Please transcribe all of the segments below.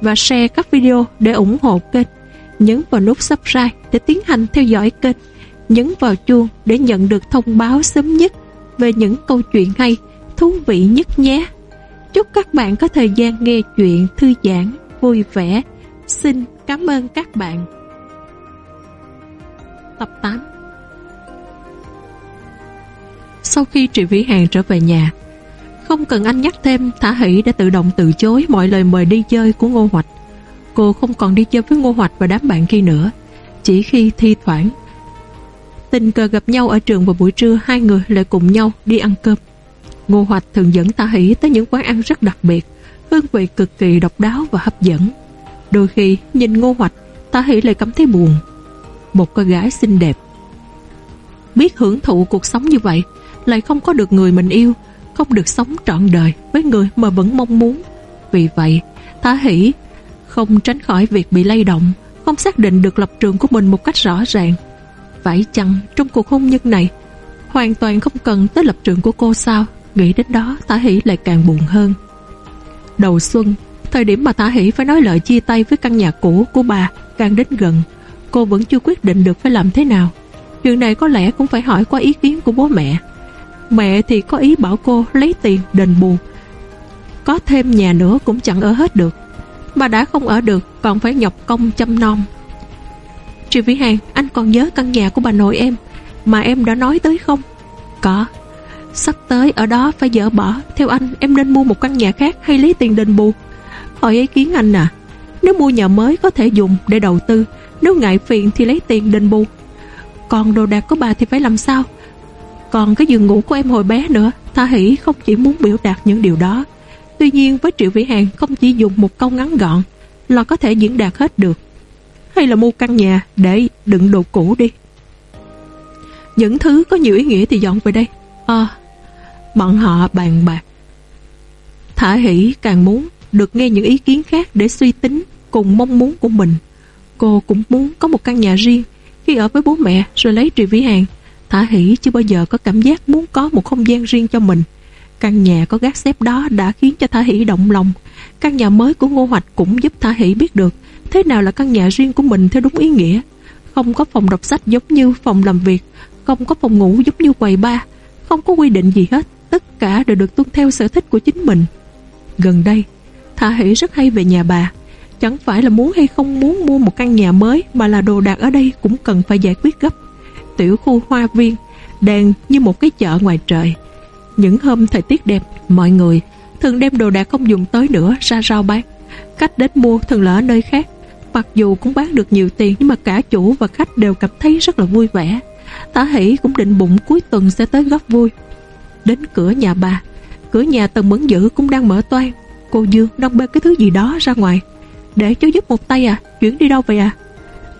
và share các video để ủng hộ kênh. Nhấn vào nút subscribe để tiến hành theo dõi kênh. Nhấn vào chuông để nhận được thông báo sớm nhất về những câu chuyện hay, thú vị nhất nhé. Chúc các bạn có thời gian nghe chuyện thư giãn, vui vẻ. Xin cảm ơn các bạn. Tập 8 sau khi Trị Vĩ Hàng trở về nhà không cần anh nhắc thêm, Thả Hỷ đã tự động từ chối mọi lời mời đi chơi của Ngô Hoạch. Cô không còn đi chơi với Ngô Hoạch và đám bạn kia nữa, Chỉ khi thi thoảng. Tình cờ gặp nhau ở trường vào buổi trưa, Hai người lại cùng nhau đi ăn cơm. Ngô Hoạch thường dẫn Thả Hỷ tới những quán ăn rất đặc biệt, Hương vị cực kỳ độc đáo và hấp dẫn. Đôi khi nhìn Ngô Hoạch, Thả Hỷ lại cảm thấy buồn. Một cô gái xinh đẹp. Biết hưởng thụ cuộc sống như vậy, Lại không có được người mình yêu không được sống trọn đời Với người mà vẫn mong muốn Vì vậy Thả Hỷ không tránh khỏi việc bị lay động, không xác định được lập trường của mình một cách rõ ràng. Phải chăng trong cuộc hôn nhân này, hoàn toàn không cần tới lập trường của cô sao? Nghĩ đến đó, Thả Hỷ lại càng buồn hơn. Đầu xuân, thời điểm mà Thả Hỷ phải nói lời chia tay với căn nhà cũ của bà càng đến gần, cô vẫn chưa quyết định được phải làm thế nào. Chuyện này có lẽ cũng phải hỏi qua ý kiến của bố mẹ. Mẹ thì có ý bảo cô lấy tiền đền bù. Có thêm nhà nữa cũng chẳng ở hết được. Mà đã không ở được, còn phải nhọc công chăm nom. Triệu Vĩ Hàng, anh còn nhớ căn nhà của bà nội em mà em đã nói tới không? Có. Sắp tới ở đó phải dỡ bỏ. Theo anh, em nên mua một căn nhà khác hay lấy tiền đền bù? Hỏi ý kiến anh à. Nếu mua nhà mới có thể dùng để đầu tư, nếu ngại phiền thì lấy tiền đền bù. Còn đồ đạc của bà thì phải làm sao? Còn cái giường ngủ của em hồi bé nữa Tha Hỷ không chỉ muốn biểu đạt những điều đó Tuy nhiên với Triệu Vĩ Hàng không chỉ dùng một câu ngắn gọn là có thể diễn đạt hết được. Hay là mua căn nhà để đựng đồ cũ đi. Những thứ có nhiều ý nghĩa thì dọn về đây. À, bọn họ bàn bạc. Thả hỷ càng muốn được nghe những ý kiến khác để suy tính cùng mong muốn của mình. Cô cũng muốn có một căn nhà riêng khi ở với bố mẹ rồi lấy Triệu Vĩ Hàng. Thả hỷ chưa bao giờ có cảm giác muốn có một không gian riêng cho mình. Căn nhà có gác xếp đó đã khiến cho Thả Hỷ động lòng. Căn nhà mới của Ngô Hoạch cũng giúp Thả Hỷ biết được thế nào là căn nhà riêng của mình theo đúng ý nghĩa. Không có phòng đọc sách giống như phòng làm việc, không có phòng ngủ giống như quầy ba, không có quy định gì hết. Tất cả đều được tuân theo sở thích của chính mình. Gần đây, Thả Hỷ rất hay về nhà bà. Chẳng phải là muốn hay không muốn mua một căn nhà mới mà là đồ đạc ở đây cũng cần phải giải quyết gấp. Tiểu khu hoa viên đang như một cái chợ ngoài trời những hôm thời tiết đẹp, mọi người thường đem đồ đạc không dùng tới nữa ra rau bán. Khách đến mua thường là ở nơi khác. Mặc dù cũng bán được nhiều tiền nhưng mà cả chủ và khách đều cảm thấy rất là vui vẻ. Tả Hỷ cũng định bụng cuối tuần sẽ tới góp vui. Đến cửa nhà bà, cửa nhà tần mẫn dữ cũng đang mở toan. Cô Dương đang bê cái thứ gì đó ra ngoài. Để cháu giúp một tay à, chuyển đi đâu vậy à?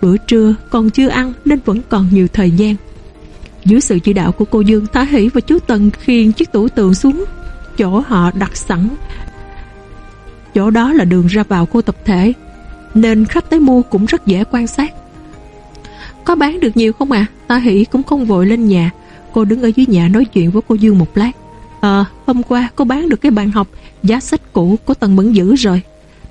Bữa trưa còn chưa ăn nên vẫn còn nhiều thời gian. Dưới sự chỉ đạo của cô Dương Thái Hỷ và chú Tần khiêng chiếc tủ tượng xuống chỗ họ đặt sẵn. Chỗ đó là đường ra vào khu tập thể nên khách tới mua cũng rất dễ quan sát. Có bán được nhiều không à? Thái Hỷ cũng không vội lên nhà. Cô đứng ở dưới nhà nói chuyện với cô Dương một lát. Ờ, hôm qua cô bán được cái bàn học giá sách cũ của Tần vẫn giữ rồi.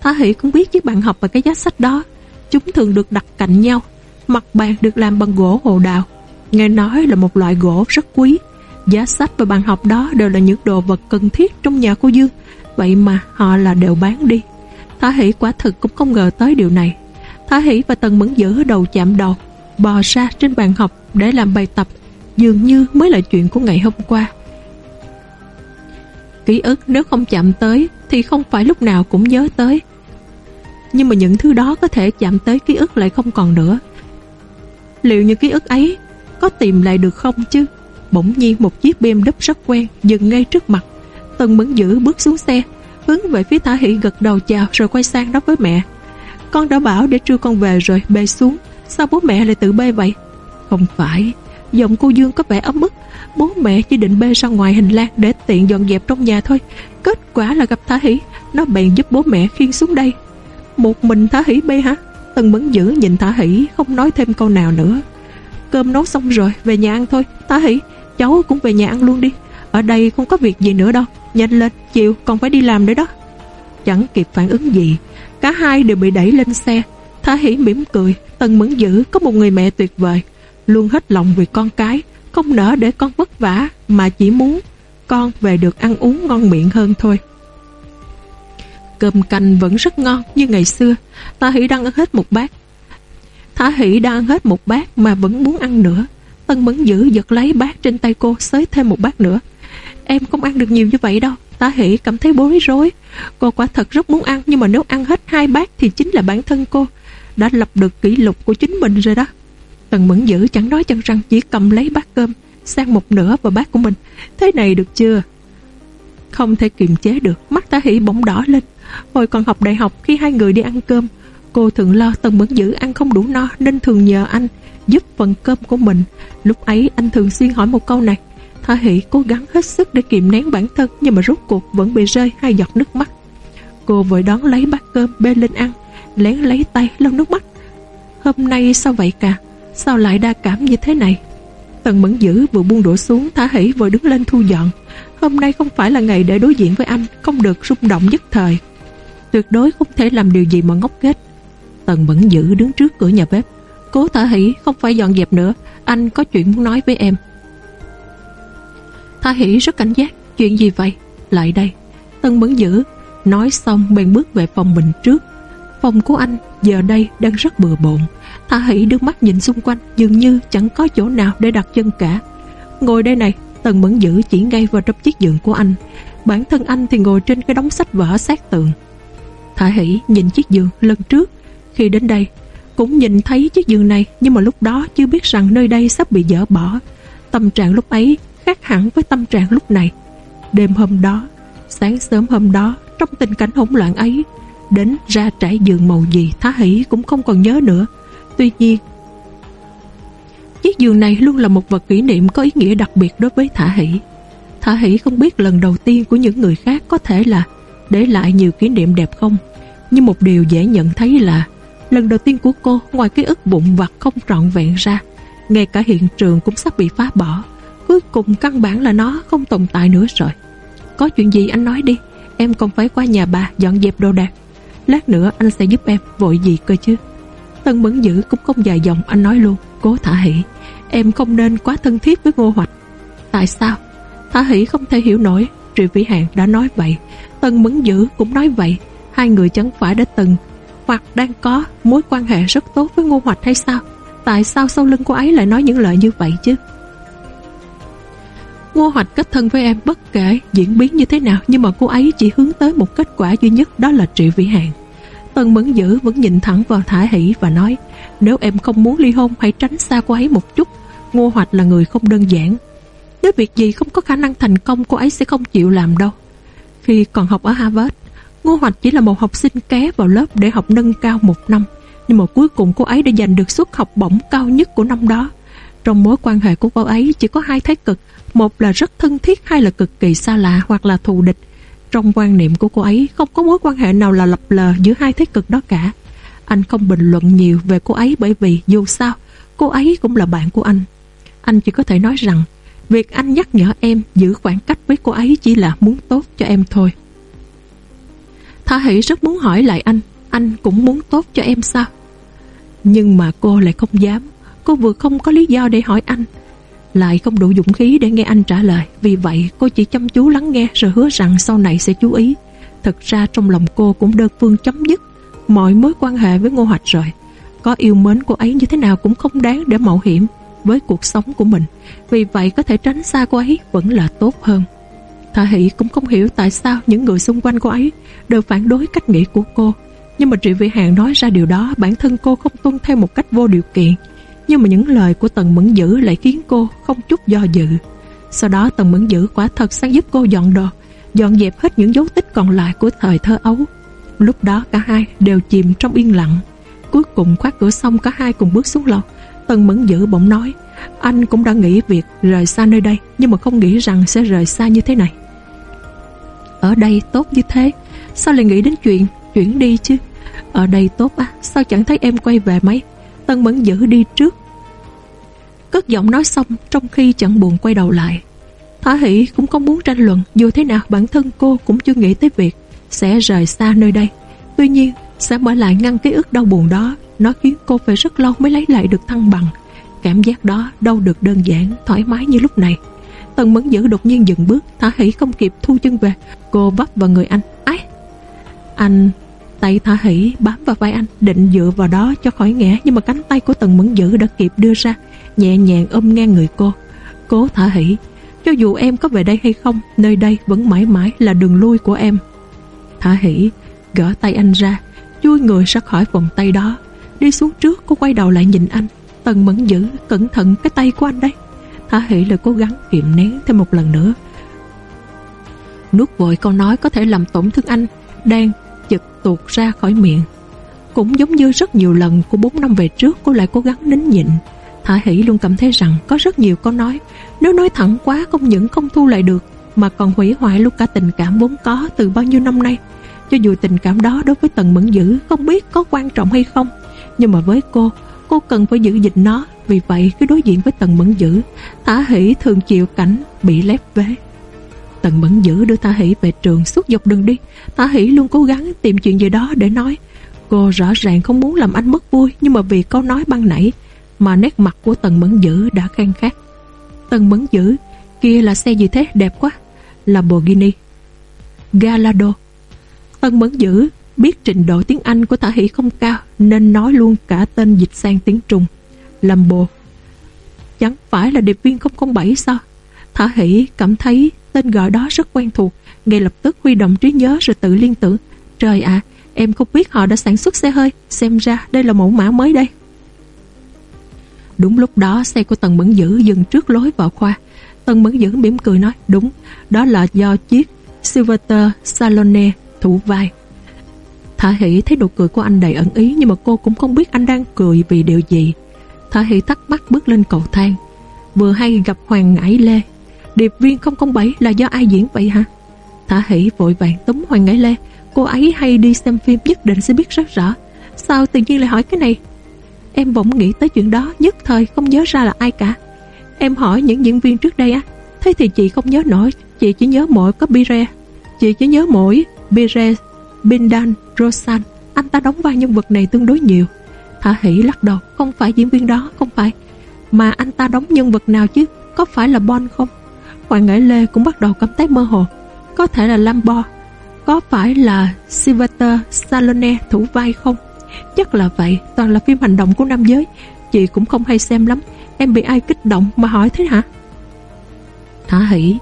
Thái Hỷ cũng biết chiếc bàn học và cái giá sách đó. Chúng thường được đặt cạnh nhau. Mặt bàn được làm bằng gỗ hồ đào. Nghe nói là một loại gỗ rất quý, Giá sách và bàn học đó đều là những đồ vật cần thiết trong nhà cô Dương. Vậy mà họ là đều bán đi. Thả Hỷ quả thực cũng không ngờ tới điều này. Thả Hỷ và Tần Mẫn Dữ đầu chạm đầu, Bò ra trên bàn học để làm bài tập. Dường như mới là chuyện của ngày hôm qua. Ký ức nếu không chạm tới Thì không phải lúc nào cũng nhớ tới. Nhưng mà những thứ đó có thể chạm tới ký ức lại không còn nữa. Liệu những ký ức ấy có tìm lại được không chứ? Bỗng nhiên một chiếc BMW rất quen Dừng ngay trước mặt. Tần Mẫn Dữ bước xuống xe, Hướng về phía Thả Hỷ gật đầu chào rồi quay sang nói với mẹ. Con đã bảo để trưa con về rồi, bê xuống. Sao bố mẹ lại tự bê vậy? Không phải, Giọng cô Dương có vẻ ấm ức. Bố mẹ chỉ định bê ra ngoài hành lang Để tiện dọn dẹp trong nhà thôi. Kết quả là gặp Thả Hỷ, Nó bèn giúp bố mẹ khiêng xuống đây. Một mình Thả Hỷ bê hả? Tần Mẫn Dữ nhìn Thả Hỷ, không nói thêm câu nào nữa. Cơm nấu xong rồi, Về nhà ăn thôi. Thả Hỷ, cháu cũng về nhà ăn luôn đi. Ở đây không có việc gì nữa đâu. Nhanh lên, chiều, còn phải đi làm nữa đó. Chẳng kịp phản ứng gì, Cả hai đều bị đẩy lên xe. Thả Hỷ mỉm cười, Tần Mẫn Dữ có một người mẹ tuyệt vời. Luôn hết lòng vì con cái, Không nỡ để con vất vả, Mà chỉ muốn con về được ăn uống ngon miệng hơn thôi. Cơm canh vẫn rất ngon như ngày xưa. Thả Hỷ đang ăn hết một bát. Thả Hỷ đang ăn hết một bát Mà vẫn muốn ăn nữa. Tân Mẫn giữ giật lấy bát trên tay cô, Xới thêm một bát nữa. Em không ăn được nhiều như vậy đâu. Tá Hỷ cảm thấy bối rối. Cô quả thật rất muốn ăn, Nhưng mà nếu ăn hết hai bát Thì chính là bản thân cô Đã lập được kỷ lục của chính mình rồi đó. Tần Mẫn Dữ chẳng nói chẳng rằng, Chỉ cầm lấy bát cơm, Sang một nửa vào bát của mình. Thế này được chưa? Không thể kiềm chế được. Mắt Tá Hỷ bỗng đỏ lên. Hồi còn học đại học, khi hai người đi ăn cơm, Cô thường lo Tần Mẫn Dữ ăn không đủ no Nên thường nhờ anh giúp phần cơm của mình. Lúc ấy, anh thường xuyên hỏi một câu này Thả Hỷ, cố gắng hết sức để kiềm nén bản thân, Nhưng mà rốt cuộc vẫn bị rơi hai giọt nước mắt. Cô vội đón lấy bát cơm, bê lên ăn, Lén lấy tay lau nước mắt. Hôm nay sao vậy cả? Sao lại đa cảm như thế này? Tần mẫn dữ vừa buông đổ xuống Thả Hỷ vừa đứng lên thu dọn. Hôm nay không phải là ngày để đối diện với anh, Không được rung động nhất thời. Tuyệt đối không thể làm điều gì mà ngốc nghếch. Tần mẫn dữ đứng trước cửa nhà bếp. Cố Thả Hỷ không phải dọn dẹp nữa. Anh có chuyện muốn nói với em. Thả Hỷ rất cảnh giác. Chuyện gì vậy? Lại đây. Tân Mẫn Dữ Nói xong bèn bước về phòng mình trước. Phòng của anh giờ đây đang rất bừa bộn. Thả Hỷ đưa mắt nhìn xung quanh, Dường như chẳng có chỗ nào để đặt chân cả. Ngồi đây này, Tần Mẫn Dữ chỉ ngay vào trong chiếc giường của anh. Bản thân anh thì ngồi trên cái đống sách vở sát tường. Thả Hỷ nhìn chiếc giường lần trước Khi đến đây Cũng nhìn thấy chiếc giường này Nhưng mà lúc đó chưa biết rằng nơi đây sắp bị dỡ bỏ Tâm trạng lúc ấy khác hẳn với tâm trạng lúc này. Đêm hôm đó, sáng sớm hôm đó, trong tình cảnh hỗn loạn ấy, đến ra trải giường màu gì Thá Hỷ cũng không còn nhớ nữa. Tuy nhiên, chiếc giường này luôn là một vật kỷ niệm có ý nghĩa đặc biệt đối với Thả Hỷ. Thả Hỷ không biết lần đầu tiên của những người khác có thể là để lại nhiều kỷ niệm đẹp không, nhưng một điều dễ nhận thấy là lần đầu tiên của cô ngoài ký ức bụng vặt không trọn vẹn ra, ngay cả hiện trường cũng sắp bị phá bỏ. Cuối cùng căn bản là nó không tồn tại nữa rồi. Có chuyện gì anh nói đi Em còn phải qua nhà bà dọn dẹp đồ đạc. Lát nữa anh sẽ giúp em Vội gì cơ chứ. Tân Mẫn Dữ cũng không dài dòng anh nói luôn Cố Thả Hỷ Em không nên quá thân thiết với Ngô Hoạch. Tại sao? Thả Hỷ không thể hiểu nổi Triệu Vĩ Hàng đã nói vậy. Tân Mẫn Dữ cũng nói vậy. Hai người chẳng phải đã từng Hoặc đang có mối quan hệ rất tốt với Ngô Hoạch hay sao Tại sao sau lưng cô ấy lại nói những lời như vậy chứ Ngô Hoạch kết thân với em bất kể diễn biến như thế nào nhưng mà cô ấy chỉ hướng tới một kết quả duy nhất đó là trị vĩ hạn. Tần Mẫn Dữ vẫn nhìn thẳng vào Thả Hỷ và nói nếu em không muốn ly hôn hãy tránh xa cô ấy một chút. Ngô Hoạch là người không đơn giản. Nếu việc gì không có khả năng thành công cô ấy sẽ không chịu làm đâu. Khi còn học ở Harvard, Ngô Hoạch chỉ là một học sinh ké vào lớp để học nâng cao một năm. Nhưng mà cuối cùng cô ấy đã giành được suất học bổng cao nhất của năm đó. Trong mối quan hệ của cô ấy, chỉ có hai thái cực một là rất thân thiết hay là cực kỳ xa lạ hoặc là thù địch. Trong quan niệm của cô ấy, không có mối quan hệ nào là lập lờ giữa hai thái cực đó cả. Anh không bình luận nhiều về cô ấy bởi vì dù sao, cô ấy cũng là bạn của anh. Anh chỉ có thể nói rằng, việc anh nhắc nhở em giữ khoảng cách với cô ấy chỉ là muốn tốt cho em thôi. Thả Hỷ rất muốn hỏi lại anh, anh cũng muốn tốt cho em sao? Nhưng mà cô lại không dám, cô vừa không có lý do để hỏi anh, lại không đủ dũng khí để nghe anh trả lời. Vì vậy cô chỉ chăm chú lắng nghe Rồi hứa rằng sau này sẽ chú ý. Thật ra trong lòng cô cũng đơn phương chấm dứt Mọi mối quan hệ với Ngô Hoạch rồi. Có yêu mến cô ấy như thế nào Cũng không đáng để mạo hiểm Với cuộc sống của mình. Vì vậy có thể tránh xa cô ấy vẫn là tốt hơn. Thả Hỷ cũng không hiểu tại sao Những người xung quanh cô ấy Đều phản đối cách nghĩ của cô Nhưng mà Trị Vị Hàng nói ra điều đó Bản thân cô không tuân theo một cách vô điều kiện nhưng mà những lời của Tần Mẫn Dữ lại khiến cô không chút do dự Sau đó Tần Mẫn Dữ quả thật sang giúp cô dọn đồ dọn dẹp hết những dấu tích còn lại của thời thơ ấu. Lúc đó cả hai đều chìm trong yên lặng. Cuối cùng khóa cửa xong cả hai cùng bước xuống lầu. Tần Mẫn Dữ bỗng nói, anh cũng đã nghĩ việc rời xa nơi đây, nhưng mà không nghĩ rằng sẽ rời xa như thế này. Ở đây tốt như thế, sao lại nghĩ đến chuyện chuyển đi chứ? Ở đây tốt à, sao chẳng thấy em quay về mấy? Tần Mẫn giữ đi trước. Cất giọng nói xong trong khi chẳng buồn quay đầu lại. Thả Hỷ cũng không muốn tranh luận Dù thế nào bản thân cô cũng chưa nghĩ tới việc Sẽ rời xa nơi đây Tuy nhiên sẽ mở lại ngăn ký ức đau buồn đó Nó khiến cô phải rất lâu mới lấy lại được thăng bằng Cảm giác đó đâu được đơn giản Thoải mái như lúc này Tần mẫn dữ đột nhiên dừng bước, Thả Hỷ không kịp thu chân về. Cô vấp vào người anh. Ái Anh Tay Thả Hỷ bám vào vai anh, Định dựa vào đó cho khỏi ngã, Nhưng mà cánh tay của Tần mẫn dữ đã kịp đưa ra, Nhẹ nhàng ôm ngang người cô. Cố Thả Hỷ cho dù em có về đây hay không, Nơi đây vẫn mãi mãi là đường lui của em. Thả Hỷ Gỡ tay anh ra, Chui người ra khỏi vòng tay đó. Đi xuống trước, cô quay đầu lại nhìn anh. Tần mẫn dữ cẩn thận cái tay của anh đấy. Thả hỉ lại cố gắng kiềm nén thêm một lần nữa. Nuốt vội câu nói có thể làm tổn thương anh, Đang chật tuột ra khỏi miệng. Cũng giống như rất nhiều lần của 4 năm về trước, Cô lại cố gắng nín nhịn. Thả hỷ luôn cảm thấy rằng có rất nhiều câu nói, Nếu nói thẳng quá không những không thu lại được, Mà còn hủy hoại luôn cả tình cảm vốn có từ bao nhiêu năm nay. Cho dù tình cảm đó đối với Tần Mẫn Dữ Không biết có quan trọng hay không, Nhưng mà với cô Cô cần phải giữ gìn nó Vì vậy cứ đối diện với Tần Mẫn Dữ Thả hỷ thường chịu cảnh bị lép vế Tần Mẫn Dữ đưa Thả Hỷ về trường suốt dọc đường đi Thả Hỷ luôn cố gắng tìm chuyện gì đó để nói Cô rõ ràng không muốn làm anh mất vui Nhưng mà vì câu nói ban nãy mà nét mặt của Tần Mẫn Dữ đã khen khác. Tần Mẫn Dữ, kia là xe gì thế đẹp quá, Là Lamborghini. Galado. Tần Mẫn Dữ biết trình độ tiếng Anh của Thả Hỷ không cao nên nói luôn cả tên dịch sang tiếng Trung. Lambo. Chẳng phải là điệp viên 007 sao? Thả Hỷ cảm thấy tên gọi đó rất quen thuộc, ngay lập tức huy động trí nhớ rồi tự liên tưởng. Trời ạ, em không biết họ đã sản xuất xe hơi, xem ra đây là mẫu mã mới đây. Đúng lúc đó xe của Tần Mẫn Dữ dừng trước lối vào khoa. Tần Mẫn Dữ mỉm cười nói đúng, đó là do chiếc Silverter Salone thủ vai. Thả Hỷ thấy nụ cười của anh đầy ẩn ý, nhưng mà cô cũng không biết anh đang cười vì điều gì. Thả Hỷ tắt mắt bước lên cầu thang. Vừa hay gặp Hoàng Ngãi Lê. Điệp viên 007 là do ai diễn vậy hả? Thả Hỷ vội vàng túm Hoàng Ngãi Lê. Cô ấy hay đi xem phim nhất định sẽ biết rất rõ. Sao tự nhiên lại hỏi cái này? Em bỗng nghĩ tới chuyện đó, Nhất thời không nhớ ra là ai cả Em hỏi những diễn viên trước đây á, Thế thì chị không nhớ nổi, Chị chỉ nhớ mỗi có Bire Chị chỉ nhớ mỗi Bire Bindan, Rosan, Anh ta đóng vai nhân vật này tương đối nhiều. Thả hỷ lắc đầu, Không phải diễn viên đó, Không phải. Mà anh ta đóng nhân vật nào chứ? Có phải là Bon không? Hoàng Ngải Lê cũng bắt đầu cảm thấy mơ hồ. Có thể là Lambo. Có phải là Sylvester Stallone thủ vai không? Chắc là vậy, Toàn là phim hành động của nam giới. Chị cũng không hay xem lắm. Em bị ai kích động mà hỏi thế hả? Thả hỷ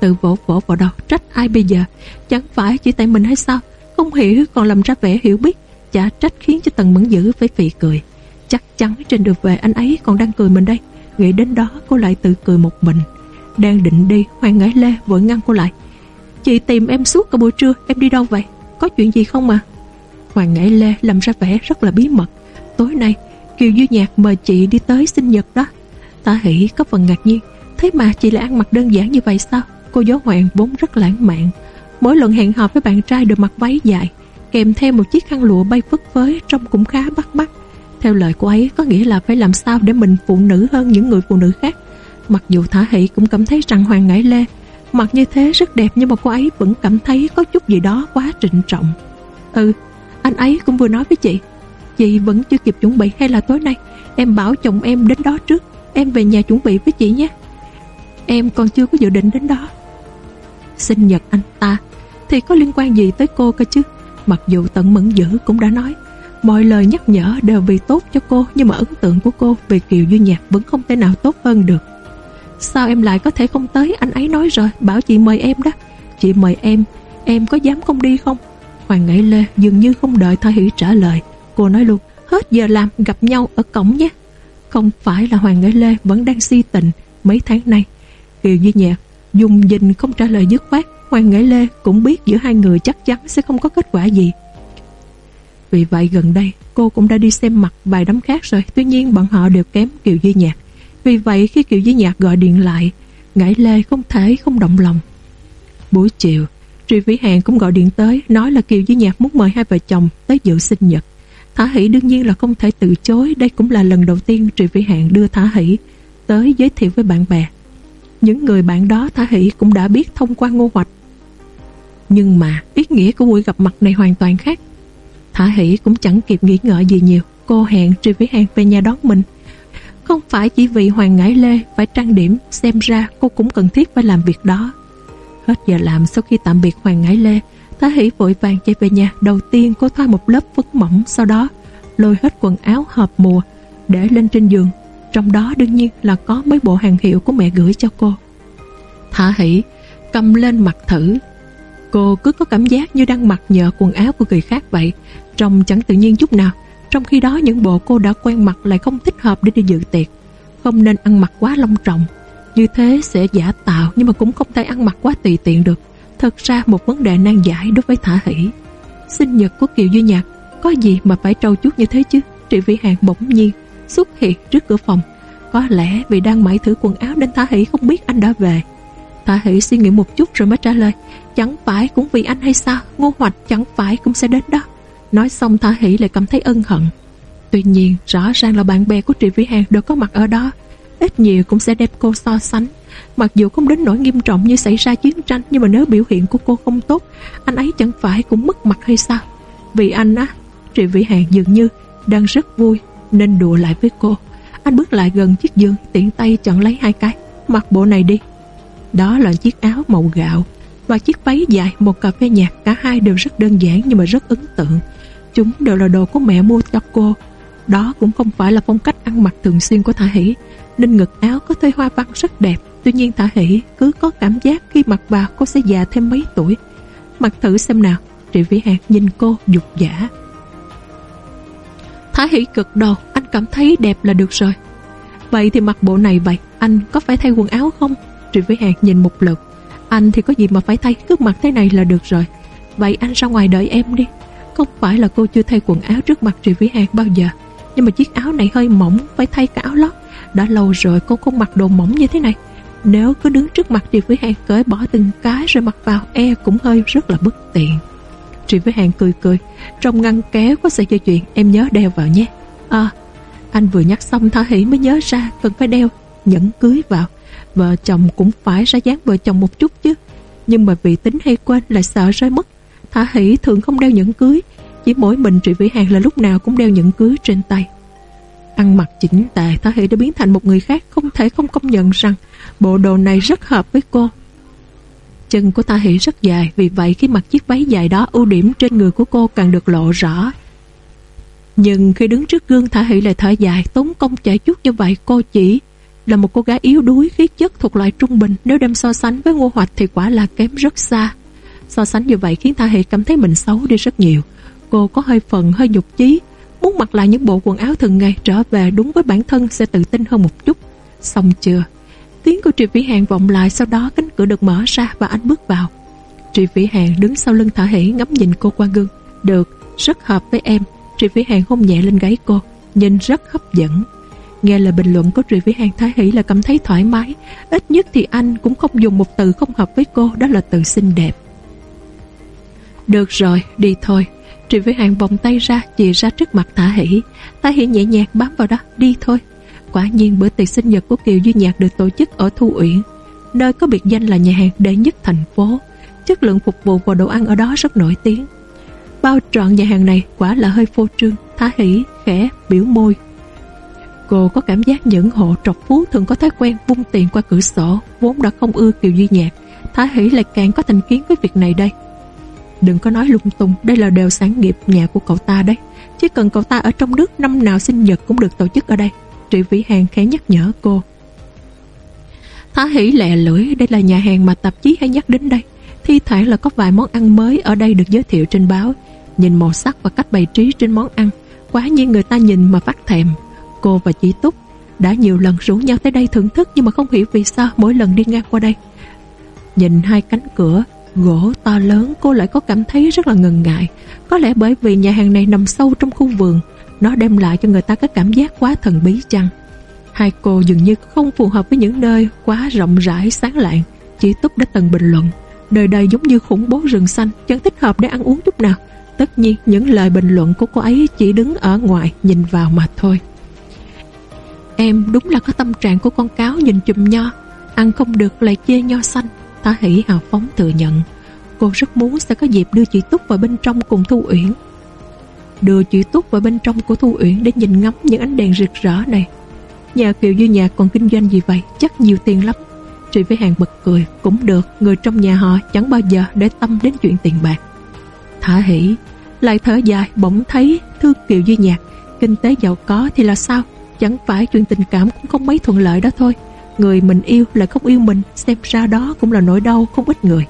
Tự vỗ vỗ vào đầu, trách ai bây giờ? Chẳng phải chỉ tại mình hay sao? Không hiểu còn làm ra vẻ hiểu biết, Chả trách khiến cho Tần Mẫn Dữ phải phì cười. Chắc chắn trên đường về anh ấy còn đang cười mình đây. Nghĩ đến đó, cô lại tự cười một mình. Đang định đi Hoàng ngải Lê, vội ngăn cô lại. Chị tìm em suốt cả buổi trưa, Em đi đâu vậy? Có chuyện gì không mà? Hoàng ngải Lê làm ra vẻ rất là bí mật. Tối nay, Kiều Duy Nhạc mời chị đi tới sinh nhật đó. Ta hỷ có phần ngạc nhiên. Thế mà chị lại ăn mặc đơn giản như vậy sao? Cô giáo Hoàng vốn rất lãng mạn. Mỗi lần hẹn hò với bạn trai được mặc váy dài, Kèm theo một chiếc khăn lụa bay phất phới Trông cũng khá bắt mắt. Theo lời cô ấy, có nghĩa là phải làm sao Để mình phụ nữ hơn những người phụ nữ khác. Mặc dù Thả Hỷ cũng cảm thấy rằng Hoàng Ngãi Lê, Mặc như thế rất đẹp Nhưng mà cô ấy vẫn cảm thấy có chút gì đó quá trịnh trọng. Ừ anh ấy cũng vừa nói với chị Chị vẫn chưa kịp chuẩn bị hay là tối nay, Em bảo chồng em đến đó trước, Em về nhà chuẩn bị với chị nhé. Em còn chưa có dự định đến đó. Sinh nhật anh ta thì có liên quan gì tới cô cơ chứ? Mặc dù tận mẫn dữ cũng đã nói, Mọi lời nhắc nhở đều vì tốt cho cô, Nhưng mà ấn tượng của cô về Kiều Duy Nhạc Vẫn không thể nào tốt hơn được. Sao em lại có thể không tới? Anh ấy nói rồi, Bảo chị mời em đó. Chị mời em Em có dám không đi không? Hoàng Ngãi Lê dường như không đợi Thái Hỷ trả lời. Cô nói luôn, Hết giờ làm, gặp nhau ở cổng nhé. Không phải là Hoàng Ngãi Lê vẫn đang si tình Mấy tháng nay. Kiều Duy Nhạc dùng dình không trả lời dứt khoát. Hoàng Nghệ Lê cũng biết giữa hai người chắc chắn sẽ không có kết quả gì. Vì vậy gần đây, cô cũng đã đi xem mặt vài đám khác rồi. Tuy nhiên, bọn họ đều kém Kiều Duy Nhạc. Vì vậy, khi Kiều Duy Nhạc gọi điện lại, ngải Lê không thể không động lòng. Buổi chiều, Tri Vĩ Hàng cũng gọi điện tới, Nói là Kiều Duy Nhạc muốn mời hai vợ chồng Tới dự sinh nhật. Thả Hỷ đương nhiên là không thể từ chối. Đây cũng là lần đầu tiên Tri Vĩ Hàng đưa Thả Hỷ Tới giới thiệu với bạn bè. Những người bạn đó Thả Hỷ cũng đã biết thông qua ngô hoạch. Nhưng mà ý nghĩa của buổi gặp mặt này hoàn toàn khác. Thả Hỷ cũng chẳng kịp nghĩ ngợi gì nhiều. Cô hẹn Tri Vĩ An về nhà đón mình. Không phải chỉ vì Hoàng Ngãi Lê Phải trang điểm, Xem ra cô cũng cần thiết phải làm việc đó. Hết giờ làm sau khi tạm biệt Hoàng Ngãi Lê Thả Hỷ vội vàng chạy về nhà. Đầu tiên cô thoa một lớp phấn mỏng, Sau đó lôi hết quần áo hợp mùa Để lên trên giường. Trong đó đương nhiên là có mấy bộ hàng hiệu Của mẹ gửi cho cô. Thả Hỷ, cầm lên mặt thử. Cô cứ có cảm giác như đang mặc nhờ quần áo của người khác vậy. Trông chẳng tự nhiên chút nào, Trong khi đó những bộ cô đã quen mặc Lại không thích hợp để đi dự tiệc. Không nên ăn mặc quá long trọng. Như thế sẽ giả tạo Nhưng mà cũng không thể ăn mặc quá tùy tiện được. Thật ra một vấn đề nan giải đối với Thả Hỷ. Sinh nhật của Kiều Duy Nhạc, Có gì mà phải trâu chút như thế chứ? Trị Vĩ Hàng bỗng nhiên xuất hiện trước cửa phòng. Có lẽ vì đang mãi thử quần áo Nên Thả Hỷ không biết anh đã về. Thả Hỷ suy nghĩ một chút rồi mới trả lời, Chẳng phải cũng vì anh hay sao? Ngô Hoạch chẳng phải cũng sẽ đến đó. Nói xong Thả Hỷ lại cảm thấy ân hận. Tuy nhiên, rõ ràng là bạn bè của Trị Vĩ Hàng đều có mặt ở đó. Ít nhiều cũng sẽ đem cô so sánh. Mặc dù không đến nỗi nghiêm trọng như xảy ra chiến tranh, Nhưng mà nếu biểu hiện của cô không tốt, Anh ấy chẳng phải cũng mất mặt hay sao? Vì anh á Trị Vĩ Hàng dường như đang rất vui. Nên đùa lại với cô. Anh bước lại gần chiếc giường, Tiện tay chọn lấy hai cái. Mặc bộ này đi. Đó là chiếc áo màu gạo Và chiếc váy dài, một cà phê nhạt. Cả hai đều rất đơn giản nhưng mà rất ấn tượng. Chúng đều là đồ của mẹ mua cho cô. Đó cũng không phải là phong cách ăn mặc thường xuyên của Thả Hỷ. Nên ngực áo có thuê hoa văn rất đẹp. Tuy nhiên Thả Hỷ cứ có cảm giác khi mặc vào cô sẽ già thêm mấy tuổi. Mặc thử xem nào. Trị Vĩ Hạc nhìn cô dục giả thái Hỷ cực đầu Anh cảm thấy đẹp là được rồi. Vậy thì mặc bộ này vậy, Anh có phải thay quần áo không? Trị Vĩ Hạc nhìn một lượt. Anh thì có gì mà phải thay Cứ mặc thế này là được rồi. Vậy anh ra ngoài đợi em đi. Không phải là cô chưa thay quần áo trước mặt Trị Vĩ Hàng bao giờ, Nhưng mà chiếc áo này hơi mỏng, Phải thay cả áo lót. Đã lâu rồi cô không mặc đồ mỏng như thế này. Nếu cứ đứng trước mặt Trị Vĩ Hàng cởi bỏ từng cái rồi mặc vào E cũng hơi rất là bất tiện. Trị với Hàng cười cười. Trong ngăn kéo có sợi dây chuyền, Em nhớ đeo vào nhé. À anh vừa nhắc xong Thả Hỷ mới nhớ ra, Cần phải đeo. Nhẫn cưới vào. Vợ chồng cũng phải ra dáng vợ chồng một chút chứ. Nhưng mà vì tính hay quên lại sợ rơi mất. Thả Hỷ thường không đeo nhẫn cưới. Chỉ mỗi mình Trị Vĩ Hàng là lúc nào cũng đeo nhẫn cưới trên tay. Ăn mặc chỉnh tề, Thả Hỷ đã biến thành một người khác, Không thể không công nhận rằng Bộ đồ này rất hợp với cô. Chân của ta Hỷ rất dài Vì vậy khi mặc chiếc váy dài đó ưu điểm trên người của cô càng được lộ rõ Nhưng khi đứng trước gương Thả Hỷ lại thở dài Tốn công chạy chút như vậy cô chỉ là một cô gái yếu đuối khí chất thuộc loại trung bình nếu đem so sánh với Ngô Hoạch thì quả là kém rất xa. So sánh như vậy khiến Thả Hỷ cảm thấy mình xấu đi rất nhiều. Cô có hơi phần hơi nhục chí, muốn mặc lại những bộ quần áo thường ngày trở về đúng với bản thân sẽ tự tin hơn một chút. Xong chưa? Tiếng của Trị Vĩ Hàng vọng lại sau đó cánh cửa được mở ra và anh bước vào. Trị Vĩ Hàng đứng sau lưng Thả hỉ ngắm nhìn cô qua gương. Được, rất hợp với em. Trị Vĩ Hàng hôn nhẹ lên gáy cô, nhìn rất hấp dẫn. Nghe lời bình luận của Trị Vĩ Hàng Thái Hỷ là cảm thấy thoải mái Ít nhất thì anh cũng không dùng một từ không hợp với cô Đó là từ xinh đẹp được rồi, đi thôi Trị Vĩ hàng vòng tay ra Chìa ra trước mặt Thả Hỷ Thả Hỷ nhẹ nhàng bám vào đó, đi thôi Quả nhiên bữa tiệc sinh nhật của Kiều Duy Nhạc Được tổ chức ở Thu Uyển, Nơi có biệt danh là nhà hàng đệ nhất thành phố. Chất lượng phục vụ và đồ ăn ở đó rất nổi tiếng. Bao trọn nhà hàng này quả là hơi phô trương thá Hỷ khẽ, biểu môi. Cô có cảm giác những hộ trọc phú thường có thói quen vung tiền qua cửa sổ, Vốn đã không ưa Kiều Duy Nhạc Thá Hỷ lại càng có thành kiến với việc này đây. Đừng có nói lung tung, Đây là đều sáng nghiệp nhà của cậu ta đấy. Chỉ cần cậu ta ở trong nước, Năm nào sinh nhật cũng được tổ chức ở đây. Trị Vĩ Hàng khẽ nhắc nhở cô. Thá hỉ lẹ lưỡi Đây là nhà hàng mà tạp chí hay nhắc đến đây. Thi thoảng là có vài món ăn mới Ở đây được giới thiệu trên báo. Nhìn màu sắc và cách bày trí trên món ăn Quá nhiên người ta nhìn mà phát thèm. Cô và chị Túc đã nhiều lần rủ nhau tới đây thưởng thức Nhưng mà không hiểu vì sao mỗi lần đi ngang qua đây. Nhìn hai cánh cửa gỗ to lớn cô lại có cảm thấy rất là ngần ngại. Có lẽ bởi vì nhà hàng này nằm sâu trong khu vườn, nó đem lại cho người ta cái cảm giác quá thần bí chăng. Hai cô dường như không phù hợp với những nơi quá rộng rãi sáng lạng. Chỉ túc đã từng bình luận, nơi đây giống như khủng bố rừng xanh, chẳng thích hợp để ăn uống chút nào. Tất nhiên những lời bình luận của cô ấy chỉ đứng ở ngoài nhìn vào mà thôi. Em đúng là có tâm trạng của con cáo nhìn chùm nho, ăn không được lại chê nho xanh. ta hỷ hào phóng thừa nhận. Cô rất muốn sẽ có dịp đưa chị Túc vào bên trong cùng Thu Uyển. Đưa chị Túc vào bên trong của Thu Uyển để nhìn ngắm những ánh đèn rực rỡ này. Nhà Kiều Duy Nhạc còn kinh doanh gì vậy, chắc nhiều tiền lắm. Trị với hàng bật cười, cũng được, người trong nhà họ chẳng bao giờ để tâm đến chuyện tiền bạc. Thả hỷ, lại thở dài bỗng thấy Thư Kiều Duy Nhạc, kinh tế giàu có thì là sao? Chẳng phải chuyện tình cảm cũng không mấy thuận lợi đó thôi. Người mình yêu lại không yêu mình, xem ra đó cũng là nỗi đau không ít người.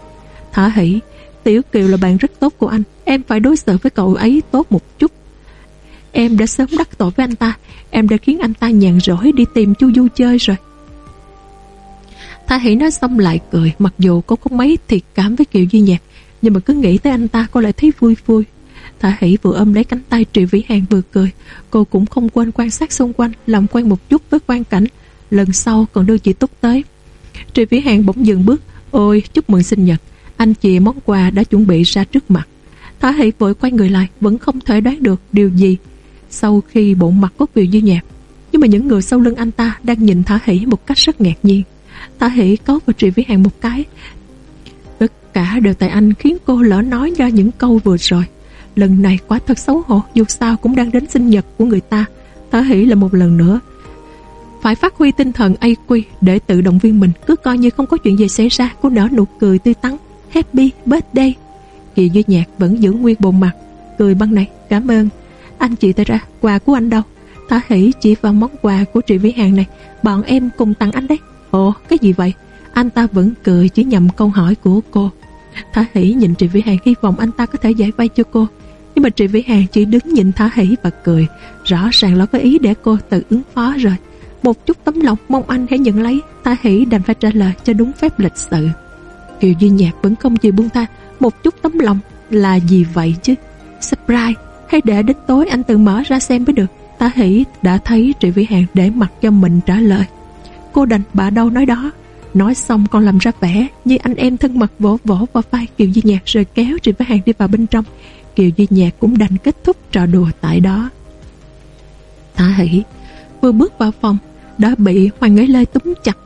Thả hỷ, Tiểu Kiều là bạn rất tốt của anh, em phải đối xử với cậu ấy tốt một chút. Em đã sớm đắc tội với anh ta, em đã khiến anh ta nhàn rỗi đi tìm Chu Du chơi rồi. Tha hỷ nói xong lại cười, mặc dù cô không mấy thiệt cảm với Kiều Duy Nhạc, nhưng mà cứ nghĩ tới anh ta cô lại thấy vui vui. Tha hỷ vừa ôm lấy cánh tay Trị Vĩ Hàng vừa cười, cô cũng không quên quan sát xung quanh, làm quen một chút với quan cảnh, lần sau còn đưa chị Túc tới. Trị Vĩ Hàng bỗng dừng bước, ôi chúc mừng sinh nhật, anh chị món quà đã chuẩn bị ra trước mặt. Thả hỷ vội quay người lại, vẫn không thể đoán được điều gì sau khi bộ mặt có Kiều Duy Nhạc. Nhưng mà những người sau lưng anh ta đang nhìn Thả hỷ một cách rất ngạc nhiên. Thả hỷ có và Trị Vĩ Hàng một cái. Tất cả đều tại anh khiến cô lỡ nói ra những câu vừa rồi. Lần này quá thật xấu hổ Dù sao cũng đang đến sinh nhật của người ta Thả hỷ là một lần nữa Phải phát huy tinh thần AQ Để tự động viên mình Cứ coi như không có chuyện gì xảy ra Cô nở nụ cười tươi tắn Happy birthday Kỳ duy nhạc vẫn giữ nguyên bộ mặt. Cười băng này, cảm ơn. Anh chị ta ra, quà của anh đâu? Thả hỷ chỉ vào món quà của chị Vĩ Hàng này. Bọn em cùng tặng anh đấy. Ồ, cái gì vậy? Anh ta vẫn cười chỉ nhầm câu hỏi của cô. Thả hỷ nhìn chị Vĩ Hàng, hy vọng anh ta có thể giải vay cho cô. Nhưng mà Trị Vĩ Hàng chỉ đứng nhìn Thả Hỷ và cười. Rõ ràng nó có ý để cô tự ứng phó rồi. Một chút tấm lòng mong anh hãy nhận lấy. Thả Hỷ đành phải trả lời cho đúng phép lịch sự. Kiều Duy Nhạc vẫn không chịu buông tha. Một chút tấm lòng là gì vậy chứ? Surprise, Hay để đến tối anh tự mở ra xem mới được. Thả Hỷ đã thấy Trị Vĩ Hàng để mặt cho mình trả lời. Cô đành bà đâu nói đó. Nói xong con làm ra vẻ Như anh em thân mật vỗ vỗ vào vai Kiều Duy Nhạc Rồi kéo Trị Vĩ Hàng đi vào bên trong. Kiều Duy Nhạc cũng đành kết thúc trò đùa tại đó. Thả hỷ vừa bước vào phòng, đã bị Hoàng ấy Lê túm chặt.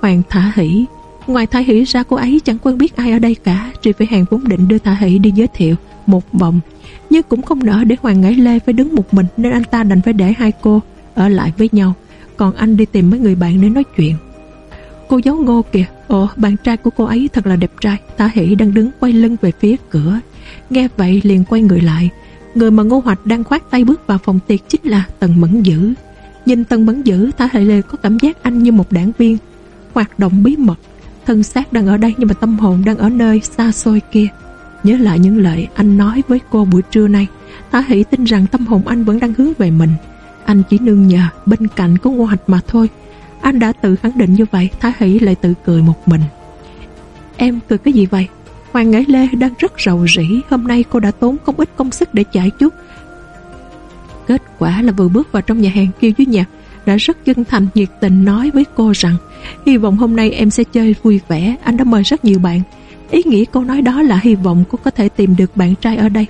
Hoàng thả hỷ ngoài thả hỷ ra cô ấy chẳng quen biết ai ở đây cả. Trị Vĩ Hàng vốn định đưa thả hỷ đi giới thiệu, một vòng. Nhưng cũng không nỡ để Hoàng Ngãi Lê phải đứng một mình nên anh ta đành phải để hai cô ở lại với nhau. Còn anh đi tìm mấy người bạn để nói chuyện. Cô giấu ngô kìa. Ồ, bạn trai của cô ấy thật là đẹp trai. Thả hỷ đang đứng quay lưng về phía cửa. Nghe vậy liền quay người lại. Người mà Ngô Hoạch đang khoát tay bước vào phòng tiệc Chính là Tần Mẫn Dữ. Nhìn Tần Mẫn Dữ, Thả Hệ Lê có cảm giác anh như một đảng viên, Hoạt động bí mật. Thân xác đang ở đây nhưng mà tâm hồn đang ở nơi xa xôi kia. Nhớ lại những lời anh nói với cô buổi trưa nay Tá Hỷ tin rằng tâm hồn anh vẫn đang hướng về mình. Anh chỉ nương nhờ bên cạnh có Ngô hạch mà thôi. Anh đã tự khẳng định như vậy thái Hỷ lại tự cười một mình. Em cười cái gì vậy? Hoàng Ngãi Lê đang rất rầu rĩ, Hôm nay cô đã tốn không ít công sức để chạy chút. Kết quả là vừa bước vào trong nhà hàng kêu Duy Nhạc đã rất chân thành nhiệt tình nói với cô rằng, Hy vọng hôm nay em sẽ chơi vui vẻ. Anh đã mời rất nhiều bạn. Ý nghĩa câu nói đó là hy vọng cô có thể tìm được bạn trai ở đây.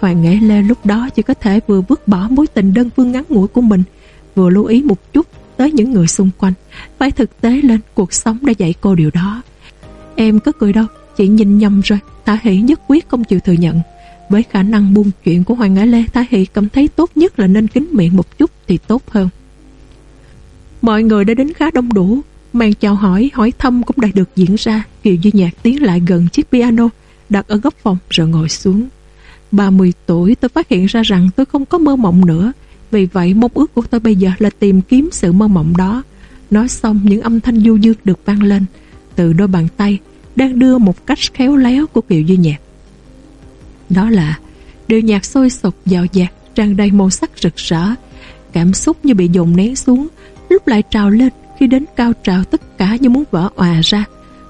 Hoàng Nghệ Lê lúc đó chỉ có thể vừa vứt bỏ mối tình đơn phương ngắn ngủi của mình, Vừa lưu ý một chút tới những người xung quanh, Phải thực tế lên cuộc sống đã dạy cô điều đó. Em có cười đâu Chị nhìn nhầm rồi Thả Hỷ nhất quyết không chịu thừa nhận. Với khả năng buông chuyện của Hoàng Nghệ Lê Thả Hỷ cảm thấy tốt nhất là nên kính miệng một chút Thì tốt hơn. Mọi người đã đến khá đông đủ. Màn chào hỏi, hỏi thăm cũng đã được diễn ra. Kiều Duy Nhạc tiến lại gần chiếc piano Đặt ở góc phòng rồi ngồi xuống. 30 tuổi tôi phát hiện ra rằng tôi không có mơ mộng nữa. Vì vậy mong ước của tôi bây giờ là tìm kiếm sự mơ mộng đó. Nói xong những âm thanh du dương được vang lên. Từ đôi bàn tay đang đưa một cách khéo léo của Kiều Duy Nhạc. Đó là điều nhạc sôi sục dạo dạt, tràn đầy màu sắc rực rỡ, cảm xúc như bị dồn nén xuống, lúc lại trào lên, khi đến cao trào tất cả như muốn vỡ òa ra.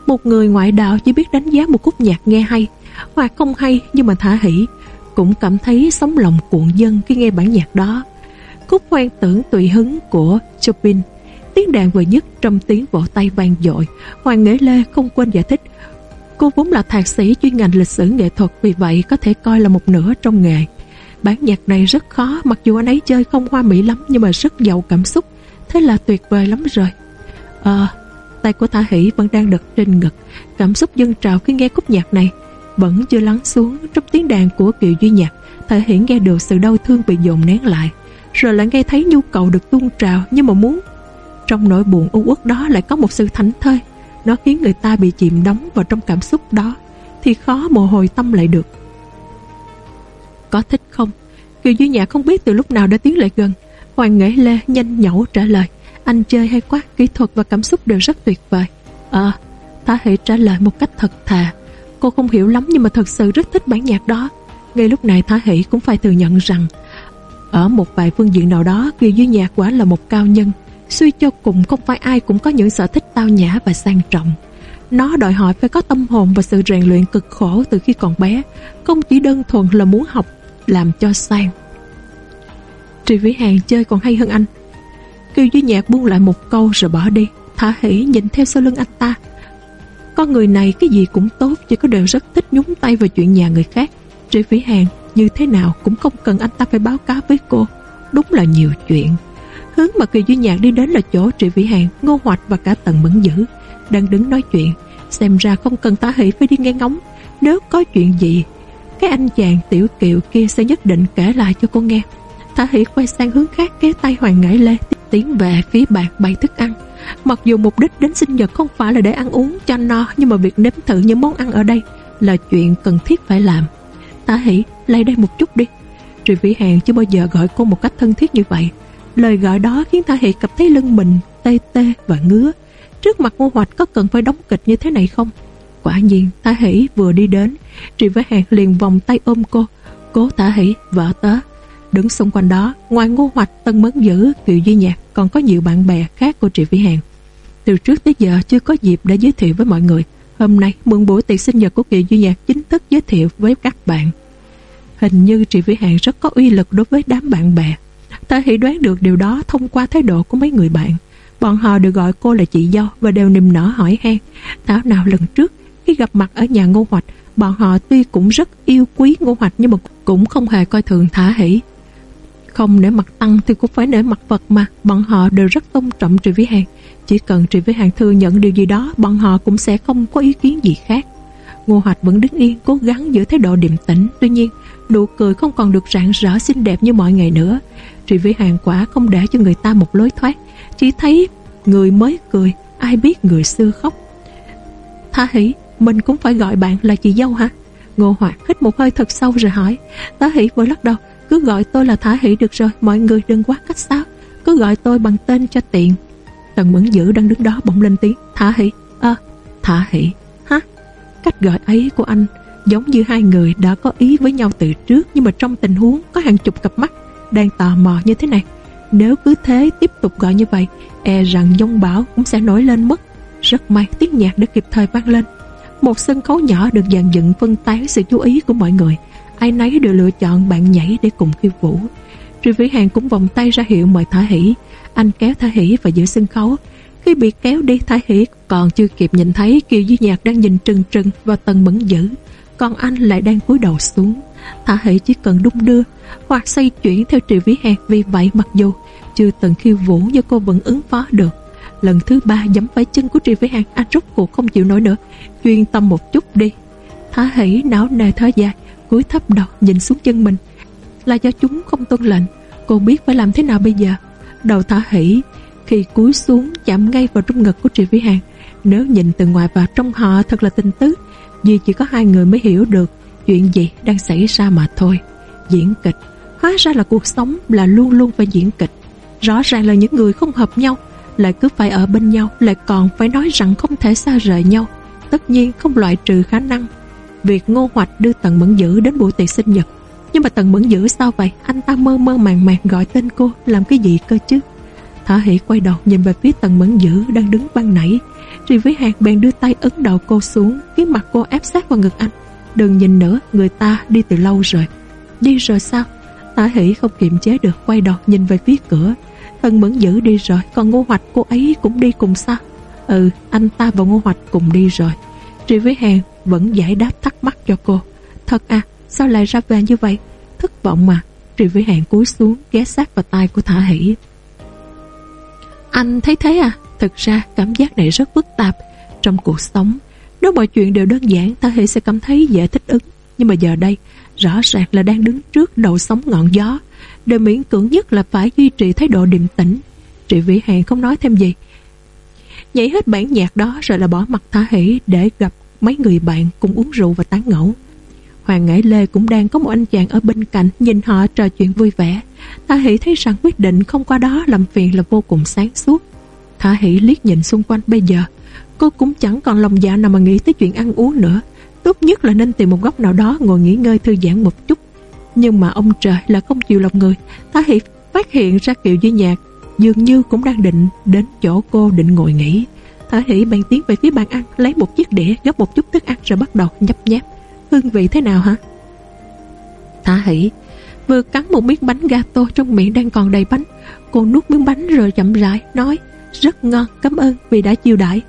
Một người ngoại đạo chỉ biết đánh giá một khúc nhạc nghe hay, Hoặc không hay nhưng mà thả hỉ, Cũng cảm thấy sống lòng cuộn dân khi nghe bản nhạc đó. Khúc hoang tưởng tùy hứng của Chopin, Tiếng đàn vừa nhất trong tiếng vỗ tay vang dội, Hoàng Nghệ Lê không quên giải thích. Cô vốn là thạc sĩ chuyên ngành lịch sử nghệ thuật, Vì vậy có thể coi là một nửa trong nghề. Bản nhạc này rất khó, Mặc dù anh ấy chơi không hoa mỹ lắm Nhưng mà rất giàu cảm xúc. Thế là tuyệt vời lắm rồi. À Tay của Tha Hỷ vẫn đang đật trên ngực. Cảm xúc dâng trào khi nghe khúc nhạc này Vẫn chưa lắng xuống Trong tiếng đàn của Kiều Duy Nhạc. Thả Hỷ nghe được sự đau thương bị dồn nén lại, Rồi lại nghe thấy nhu cầu được tuôn trào Nhưng mà muốn. Trong nỗi buồn u uất đó lại có một sự thảnh thơi. Nó khiến người ta bị chìm đóng vào trong cảm xúc đó, Thì khó mồ hồi tâm lại được. Có thích không? Kiều Duy Nhạc không biết từ lúc nào đã tiến lại gần. Hoàng Nghệ Lê nhanh nhẩu trả lời Anh chơi hay quá Kỹ thuật và cảm xúc đều rất tuyệt vời. Ờ à, Thả Hệ trả lời một cách thật thà. Cô không hiểu lắm nhưng mà thật sự rất thích bản nhạc đó. Ngay lúc này Thả Hỷ cũng phải thừa nhận rằng Ở một vài phương diện nào đó Kiều Duy Nhạc quả là một cao nhân. Suy cho cùng không phải ai cũng có những sở thích tao nhã và sang trọng. Nó đòi hỏi phải có tâm hồn và sự rèn luyện cực khổ từ khi còn bé. Không chỉ đơn thuần là muốn học Làm cho sang. Tri Vĩ Hàng chơi còn hay hơn anh. Kiều Duy Nhạc buông lại một câu rồi bỏ đi. Thả hỉ nhìn theo sau lưng anh ta. Con người này cái gì cũng tốt, Chỉ có đều rất thích nhúng tay vào chuyện nhà người khác. Tri Vĩ Hàng, như thế nào Cũng không cần anh ta phải báo cáo với cô. Đúng là nhiều chuyện. Hướng mà Kiều Duy Nhạc đi đến là chỗ Trị Vĩ Hàng Ngô Hoạch và cả Tần Mẫn Dữ Đang đứng nói chuyện. Xem ra không cần Thả hỷ phải đi nghe ngóng. Nếu có chuyện gì, Cái anh chàng tiểu kiệu kia sẽ nhất định kể lại cho cô nghe. Thả hỷ quay sang hướng khác kéo tay Hoàng Ngãi Lê tiến về phía bàn bày thức ăn Mặc dù mục đích đến sinh nhật không phải là để ăn uống cho no Nhưng mà việc nếm thử những món ăn ở đây Là chuyện cần thiết phải làm Thả hỷ lấy đây một chút đi Trị Vĩ Hàng chưa bao giờ gọi cô một cách thân thiết như vậy Lời gọi đó khiến Thả Hỷ cảm thấy lưng mình tê tê và ngứa. Trước mặt Ngô Hoạch có cần phải đóng kịch như thế này không? Quả nhiên, Thả Hỷ vừa đi đến, Trị Vĩ Hàng liền vòng tay ôm cô. Cố Thả Hỷ, vợ tớ. Đứng xung quanh đó, ngoài Ngô Hoạch, Tân Mấn Dữ, Kiều Duy Nhạc, còn có nhiều bạn bè khác của Trị Vĩ Hàng. Từ trước tới giờ chưa có dịp để giới thiệu với mọi người. Hôm nay, mượn buổi tiệc sinh nhật của Kiều Duy Nhạc chính thức giới thiệu với các bạn. Hình như Trị Vĩ Hàng rất có uy lực đối với đám bạn bè. Ta hãy đoán được điều đó thông qua thái độ của mấy người bạn. Bọn họ được gọi cô là chị dâu và đều niềm nở hỏi han. Thảo nào lần trước khi gặp mặt ở nhà Ngô Hoạch, bọn họ tuy cũng rất yêu quý Ngô Hoạch nhưng mà cũng không hề coi thường Thả Hỷ. Không nể mặt Tăng thì cũng phải nể mặt Phật mà, bọn họ đều rất tôn trọng Trị Vĩ Hàng. Chỉ cần Trị Vĩ Hàng thừa nhận điều gì đó, bọn họ cũng sẽ không có ý kiến gì khác. Ngô Hoạch vẫn đứng yên, cố gắng giữ thái độ điềm tĩnh. Tuy nhiên, nụ cười không còn được rạng rỡ xinh đẹp như mọi ngày nữa. Trị Vĩ Hàng quả không để cho người ta một lối thoát Chỉ thấy người mới cười Ai biết người xưa khóc Tha hỷ Mình cũng phải gọi bạn là chị dâu hả Ngô Hoạch hít một hơi thật sâu rồi hỏi Tá hỷ vừa lắc đầu cứ gọi tôi là Thả Hỷ được rồi Mọi người đừng quá cách sao Cứ gọi tôi bằng tên cho tiện Tần Mẫn Dữ đang đứng đó bỗng lên tiếng Thả Hỷ Ơ à, Thả Hỷ Hả Cách gọi ấy của anh Giống như hai người đã có ý với nhau từ trước Nhưng mà trong tình huống có hàng chục cặp mắt đang tò mò như thế này. Nếu cứ thế tiếp tục gọi như vậy, e rằng dông bão cũng sẽ nổi lên mất. Rất may tiếng nhạc đã kịp thời vang lên. Một sân khấu nhỏ được dàn dựng phân tán sự chú ý của mọi người. Ai nấy đều lựa chọn bạn nhảy để cùng khiêu vũ. Tri Vĩ Hàng cũng vòng tay ra hiệu mời Thả Hỷ. Anh kéo Thả Hỷ vào giữa sân khấu. Khi bị kéo đi, Thả Hỷ còn chưa kịp nhìn thấy Kiều Duy Nhạc đang nhìn trừng trừng và tần mẫn dữ. Còn anh lại đang cúi đầu xuống. Thả Hỷ chỉ cần đung đưa, hoặc xoay chuyển theo triệu vĩ Hàng. vì vậy mặc dù chưa từng khiêu vũ, nhưng cô vẫn ứng phó được lần thứ ba, giấm phải chân của triệu vĩ Hàng, anh rút cuộc không chịu nổi nữa chuyên tâm một chút đi thả hỉ não nề thở dài cúi thấp đầu nhìn xuống chân mình. Là do chúng không tuân lệnh, cô biết phải làm thế nào bây giờ. Đầu thả hỉ, khi cúi xuống chạm ngay vào trong ngực của Trị vĩ Hàng, nếu nhìn từ ngoài vào trong họ thật là tinh tức vì chỉ có hai người mới hiểu được chuyện gì đang xảy ra mà thôi. Diễn kịch, Hóa ra là cuộc sống là luôn luôn phải diễn kịch. Rõ ràng là những người không hợp nhau, Lại cứ phải ở bên nhau, Lại còn phải nói rằng không thể xa rời nhau. Tất nhiên không loại trừ khả năng Việc ngô hoạch đưa Tần Mẫn Dữ đến buổi tiệc sinh nhật Nhưng mà Tần Mẫn Dữ sao vậy Anh ta mơ mơ màng màng gọi tên cô Làm cái gì cơ chứ Thả Hỷ quay đầu nhìn về phía Tần Mẫn Dữ đang đứng ban nãy. Rì với Hạt bèn đưa tay ấn đầu cô xuống, khiến mặt cô ép sát vào ngực anh. Đừng nhìn nữa, người ta đi từ lâu rồi. Đi rồi sao? Thả Hỷ không kiềm chế được, quay đầu nhìn về phía cửa. Tần Mẫn Dữ đi rồi, còn Ngô Hoạch cô ấy cũng đi cùng sao? Ừ, anh ta và Ngô Hoạch cùng đi rồi. Tri với hàng vẫn giải đáp thắc mắc cho cô. Thật à, sao lại ra về như vậy? Thất vọng mà. Trì Vĩ hàng cúi xuống, ghé sát vào tay của Thả Hỷ. Anh thấy thế à? Thực ra cảm giác này rất phức tạp trong cuộc sống. Nếu mọi chuyện đều đơn giản, ta Hỷ sẽ cảm thấy dễ thích ứng. Nhưng mà giờ đây, rõ ràng là đang đứng trước đầu sóng ngọn gió. Điều miễn cưỡng nhất là phải duy trì thái độ điềm tĩnh. Trị Vĩ Hàng không nói thêm gì. Nhảy hết bản nhạc đó rồi là bỏ mặt Thả Hỷ để gặp mấy người bạn cùng uống rượu và tán ngẫu. Hoàng Ngãi Lê cũng đang có một anh chàng ở bên cạnh nhìn họ trò chuyện vui vẻ. Thả Hỷ thấy rằng quyết định không qua đó làm phiền là vô cùng sáng suốt. Thả Hỷ liếc nhìn xung quanh bây giờ. Cô cũng chẳng còn lòng dạ nào mà nghĩ tới chuyện ăn uống nữa. Tốt nhất là nên tìm một góc nào đó ngồi nghỉ ngơi thư giãn một chút. Nhưng mà ông trời là không chịu lòng người. Thả Hỷ phát hiện ra Kiều Duy Nhạc dường như cũng đang định đến chỗ cô định ngồi nghỉ. Thả Hỷ bèn tiến về phía bàn ăn lấy một chiếc đĩa gấp một chút thức ăn rồi bắt đầu nhấp nháp. Hương vị thế nào hả? Thả Hỷ vừa cắn một miếng bánh gato trong miệng đang còn đầy bánh. Cô nuốt miếng bánh rồi chậm rãi nói rất ngon, cảm ơn vì đã chiêu đãi.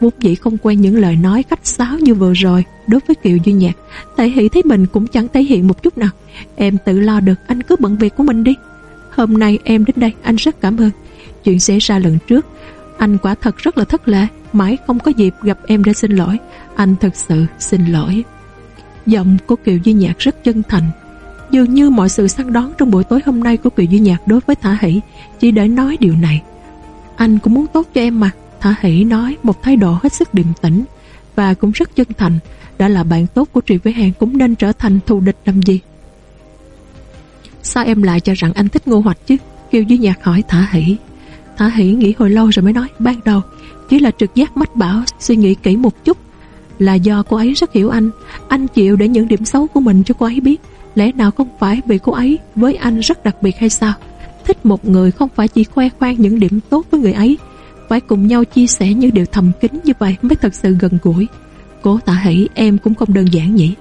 Vốn dĩ không quen những lời nói khách sáo như vừa rồi đối với Kiều Duy Nhạc. Thả Hỷ thấy mình cũng chẳng thể hiện một chút nào. Em tự lo được, anh cứ bận việc của mình đi. Hôm nay em đến đây, anh rất cảm ơn. Chuyện xảy ra lần trước, anh quả thật rất là thất lễ, mãi không có dịp gặp em để xin lỗi. Anh thật sự xin lỗi. Giọng của Kiều Duy Nhạc rất chân thành. Dường như mọi sự săn đón trong buổi tối hôm nay của Kiều Duy Nhạc đối với Thả Hỷ chỉ để nói điều này. Anh cũng muốn tốt cho em mà Thả Hỷ nói một thái độ hết sức điềm tĩnh Và cũng rất chân thành Đã là bạn tốt của Trị với Hàng Cũng nên trở thành thù địch làm gì Sao em lại cho rằng anh thích ngô hoạch chứ Kiều Duy Nhạc hỏi Thả Hỷ Thả Hỷ nghĩ hồi lâu rồi mới nói. Ban đầu, chỉ là trực giác mách bảo, Suy nghĩ kỹ một chút. Là do cô ấy rất hiểu anh. Anh chịu để những điểm xấu của mình cho cô ấy biết. Lẽ nào không phải vì cô ấy với anh rất đặc biệt hay sao? Thích một người không phải chỉ khoe khoang những điểm tốt với người ấy. Phải cùng nhau chia sẻ những điều thầm kín như vậy mới thật sự gần gũi. Cô tạ hỷ, em cũng không đơn giản nhỉ?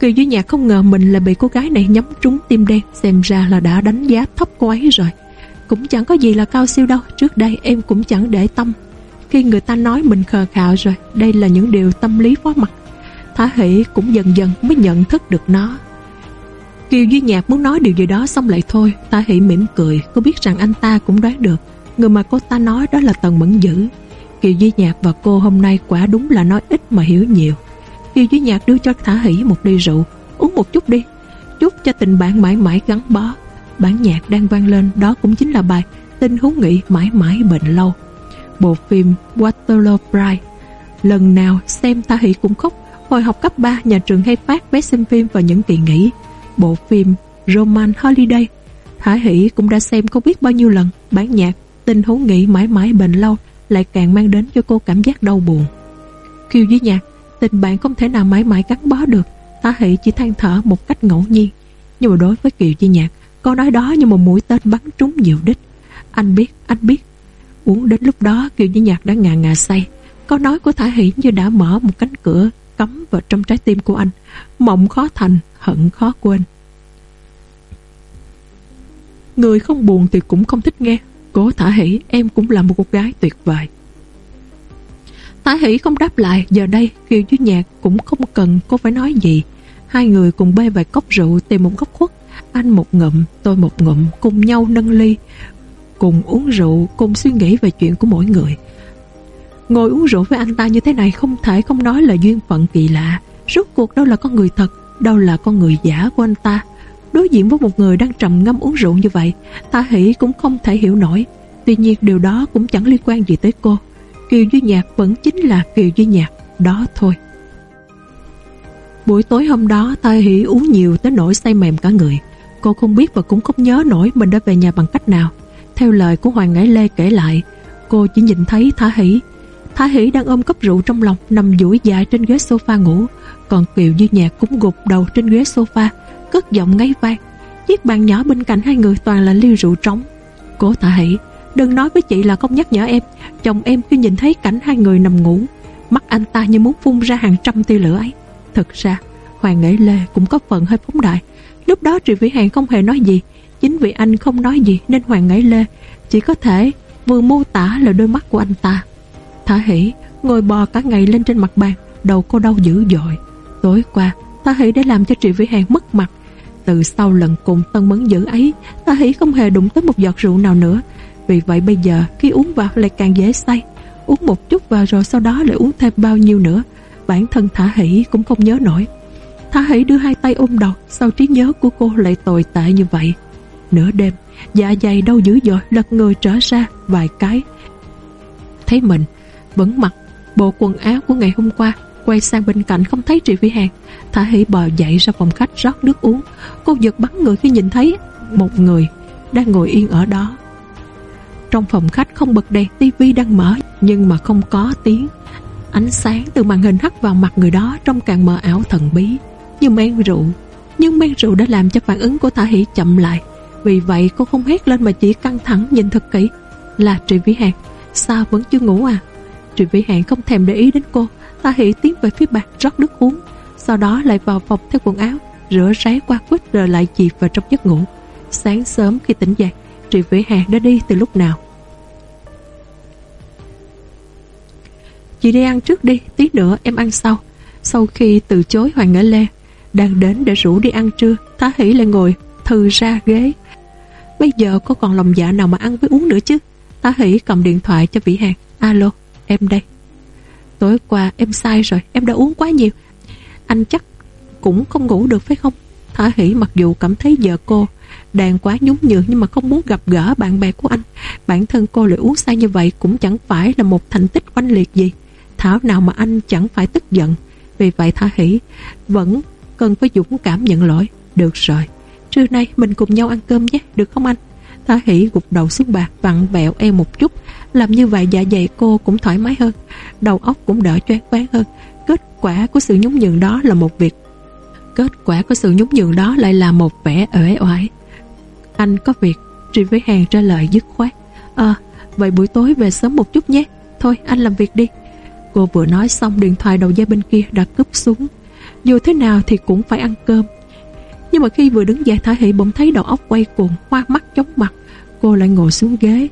Kiều Duy Nhạc không ngờ mình là bị cô gái này nhắm trúng tim đen, Xem ra là đã đánh giá thấp cô ấy rồi. Cũng chẳng có gì là cao siêu đâu. Trước đây em cũng chẳng để tâm. Khi người ta nói mình khờ khạo rồi, Đây là những điều tâm lý phó mặt. Thả hỷ cũng dần dần mới nhận thức được nó. Kiều Duy Nhạc muốn nói điều gì đó xong lại thôi. Thả hỷ mỉm cười Cô biết rằng anh ta cũng đoán được. Người mà cô ta nói đó là Tần Mẫn Dữ. Kiều Duy Nhạc và cô hôm nay quả đúng là nói ít mà hiểu nhiều. Kiều Duy Nhạc đưa cho Thả Hỷ một ly rượu. Uống một chút đi. Chúc cho tình bạn mãi mãi gắn bó. Bản nhạc đang vang lên Đó cũng chính là bài Tình hú nghị mãi mãi bệnh lâu Bộ phim Waterloo Bride Lần nào xem ta Hỷ cũng khóc Hồi học cấp 3 nhà trường hay phát vé xem phim vào những kỳ nghỉ bộ phim Roman Holiday. Thả Hỷ cũng đã xem không biết bao nhiêu lần bản nhạc tình Hú nghị mãi mãi bệnh lâu lại càng mang đến cho cô cảm giác đau buồn. Kiều Duy Nhạc, tình bạn không thể nào mãi mãi gắn bó được. Thả Hỷ chỉ than thở một cách ngẫu nhiên. Nhưng mà đối với Kiều Duy Nhạc, câu nói đó như một mũi tên bắn trúng nhiều đích. Anh biết, anh biết. Uống đến lúc đó Kiều Duy Nhạc đã ngà ngà say. Câu nói của Thả Hỷ như đã mở một cánh cửa cắm vào trong trái tim của anh. Mộng khó thành, hận khó quên. Người không buồn thì cũng không thích nghe. Cố Thả Hỷ, em cũng là một cô gái tuyệt vời. Thả Hỷ không đáp lại, giờ đây Kiều Duy Nhạc cũng không cần cô phải nói gì. Hai người cùng bê vài cốc rượu tìm một góc khuất. Anh một ngụm, tôi một ngụm, cùng nhau nâng ly. Cùng uống rượu, cùng suy nghĩ về chuyện của mỗi người. Ngồi uống rượu với anh ta như thế này không thể không nói là duyên phận kỳ lạ. Rốt cuộc đâu là con người thật, đâu là con người giả của anh ta. Đối diện với một người đang trầm ngâm uống rượu như vậy, ta Hỷ cũng không thể hiểu nổi. Tuy nhiên điều đó cũng chẳng liên quan gì tới cô. Kiều Duy Nhạc vẫn chính là Kiều Duy Nhạc, đó thôi. Buổi tối hôm đó Ta Hỷ uống nhiều tới nỗi say mềm cả người. Cô không biết và cũng không nhớ nổi mình đã về nhà bằng cách nào. Theo lời của Hoàng Ngãi Lê kể lại, cô chỉ nhìn thấy Thả Hỷ. Thả Hỷ đang ôm cốc rượu trong lòng, nằm duỗi dài trên ghế sofa ngủ. Còn Kiều như Nhạc cũng gục đầu trên ghế sofa, cất giọng ngáy vang. Chiếc bàn nhỏ bên cạnh hai người toàn là ly rượu trống. Cố Thả Hỷ, Đừng nói với chị là không nhắc nhở em Chồng em khi nhìn thấy cảnh hai người nằm ngủ Mắt anh ta như muốn phun ra hàng trăm tia lửa ấy Thực ra, Hoàng Nghệ Lê cũng có phần hơi phóng đại. Lúc đó Trị Vĩ Hàng không hề nói gì. Chính vì anh không nói gì nên Hoàng Nghệ Lê Chỉ có thể vừa mô tả là đôi mắt của anh ta. Thả hỷ, ngồi bò cả ngày lên trên mặt bàn, Đầu cô đau dữ dội. Tối qua, Thả hỷ đã làm cho Trị Vĩ Hàng mất mặt. Từ sau lần cùng Tân Mấn dữ ấy, Thả hỷ không hề đụng tới một giọt rượu nào nữa. Vì vậy bây giờ khi uống vào lại càng dễ say. Uống một chút vào rồi sau đó lại uống thêm bao nhiêu nữa. Bản thân Thả hỷ cũng không nhớ nổi. Thả hỷ đưa hai tay ôm đầu Sau trí nhớ của cô lại tồi tệ như vậy. Nửa đêm Dạ dày đau dữ dội lật người trở ra vài cái. Thấy mình, Vẫn mặc bộ quần áo của ngày hôm qua, Quay sang bên cạnh không thấy Trị Vĩ Hàng. Thả hỷ bò dậy ra phòng khách rót nước uống. Cô giật bắn người khi nhìn thấy Một người đang ngồi yên ở đó. Trong phòng khách không bật đèn, tivi đang mở, Nhưng mà không có tiếng. Ánh sáng từ màn hình hắt vào mặt người đó Trông càng mờ ảo thần bí. Như men rượu. Nhưng men rượu đã làm cho phản ứng của Thả hỷ chậm lại. Vì vậy, cô không hét lên mà chỉ căng thẳng nhìn thật kỹ. Là Trị Vĩ Hàng. Sao vẫn chưa ngủ à? Trị Vĩ Hàng không thèm để ý đến cô. Thả hỷ tiến về phía bàn rót nước uống. Sau đó lại vào phòng theo quần áo. Rửa ráy qua quýt rồi lại chìm vào trong giấc ngủ. Sáng sớm khi tỉnh dậy Trị Vĩ Hàng đã đi từ lúc nào? Chị đi ăn trước đi, Tí nữa em ăn sau. Sau khi từ chối Hoàng Ngã Lê, Đang đến để rủ đi ăn trưa, Tá hỷ lại ngồi thư ra ghế. Bây giờ có còn lòng dạ nào mà ăn với uống nữa chứ? Tá hỷ cầm điện thoại cho Vĩ Hàng. Alo, em đây. Tối qua em sai rồi, Em đã uống quá nhiều. Anh chắc cũng không ngủ được phải không? Thả hỷ mặc dù cảm thấy vợ cô Đang quá nhún nhường nhưng mà không muốn gặp gỡ bạn bè của anh. Bản thân cô lại uống sai như vậy Cũng chẳng phải là một thành tích oanh liệt gì. Thảo nào mà anh chẳng phải tức giận. Vì vậy Thả hỷ Vẫn cần phải dũng cảm nhận lỗi. Được rồi, Trưa nay mình cùng nhau ăn cơm nhé, Được không anh? Thả hỷ gục đầu xuống bạc, vặn vẹo eo một chút. Làm như vậy dạ dày cô cũng thoải mái hơn, Đầu óc cũng đỡ choáng váng hơn. Kết quả của sự nhún nhường đó là một việc. Kết quả của sự nhún nhường đó lại là một vẻ uể oải. Anh có việc, Tri với hàng trả lời dứt khoát. Ờ vậy buổi tối về sớm một chút nhé. Thôi, anh làm việc đi. Cô vừa nói xong, điện thoại đầu dây bên kia đã cúp xuống. Dù thế nào thì cũng phải ăn cơm. Nhưng mà khi vừa đứng dậy Thả Hỷ bỗng thấy đầu óc quay cuồng, Hoa mắt chóng mặt. Cô lại ngồi xuống ghế.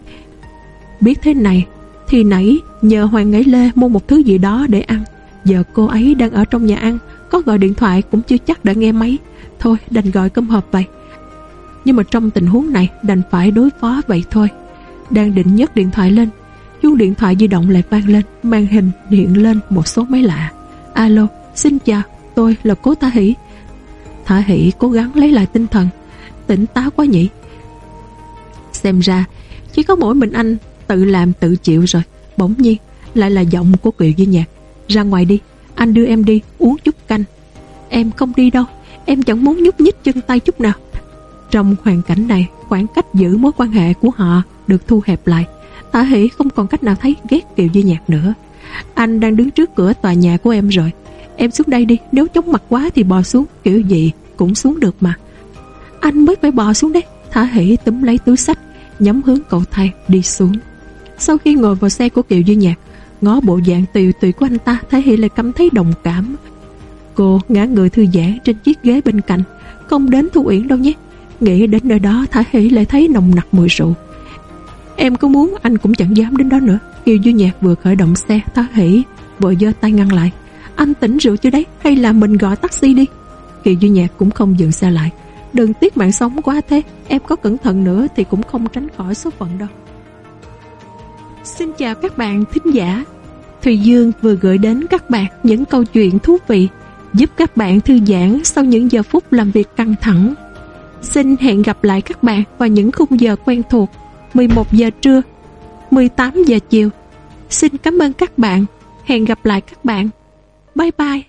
Biết thế này, Thì nãy nhờ Hoàng Ngãi Lê mua một thứ gì đó để ăn. Giờ cô ấy đang ở trong nhà ăn, Có gọi điện thoại cũng chưa chắc đã nghe máy. Thôi, đành gọi cơm hộp vậy. Nhưng mà trong tình huống này, Đành phải đối phó vậy thôi. Đang định nhấc điện thoại lên Chuông điện thoại di động lại vang lên Màn hình hiện lên một số máy lạ. Alo, xin chào, tôi là Cố Thả Hỷ. Thả Hỷ cố gắng lấy lại tinh thần Tỉnh táo quá nhỉ. Xem ra Chỉ có mỗi mình anh tự làm tự chịu rồi. Bỗng nhiên lại là giọng của Kiều Duy Nhạc. Ra ngoài đi Anh đưa em đi uống chút canh. Em không đi đâu Em chẳng muốn nhúc nhích chân tay chút nào. Trong hoàn cảnh này khoảng cách giữ mối quan hệ của họ Được thu hẹp lại. Tả Hỷ không còn cách nào thấy ghét Kiều Duy Nhạc nữa. Anh đang đứng trước cửa tòa nhà của em rồi. Em xuống đây đi, Nếu chóng mặt quá thì bò xuống, Kiểu gì cũng xuống được mà. Anh mới phải bò xuống đấy. Thả Hỷ túm lấy túi sách, Nhắm hướng cầu thang, đi xuống. Sau khi ngồi vào xe của Kiều Duy Nhạc, Ngó bộ dạng tiều tùy của anh ta, Thả hỷ lại cảm thấy đồng cảm. Cô ngã người thư giãn trên chiếc ghế bên cạnh, Không đến Thu Uyển đâu nhé. Nghĩ đến nơi đó, Thả Hỷ lại thấy nồng nặc mùi rượu. Em có muốn anh cũng chẳng dám đến đó nữa. Kiều Duy Nhạc vừa khởi động xe Thả hỉ vội giơ tay ngăn lại. Anh tỉnh rượu chưa đấy? Hay là mình gọi taxi đi? Kiều Duy Nhạc cũng không dừng xe lại. Đừng tiếc mạng sống quá thế. Em có cẩn thận nữa thì cũng không tránh khỏi số phận đâu. Xin chào các bạn thính giả. Thùy Dương vừa gửi đến các bạn những câu chuyện thú vị, giúp các bạn thư giãn sau những giờ phút làm việc căng thẳng. Xin hẹn gặp lại các bạn vào những khung giờ quen thuộc. 11 giờ trưa, 18 giờ chiều. Xin cảm ơn các bạn. Hẹn gặp lại các bạn. Bye bye.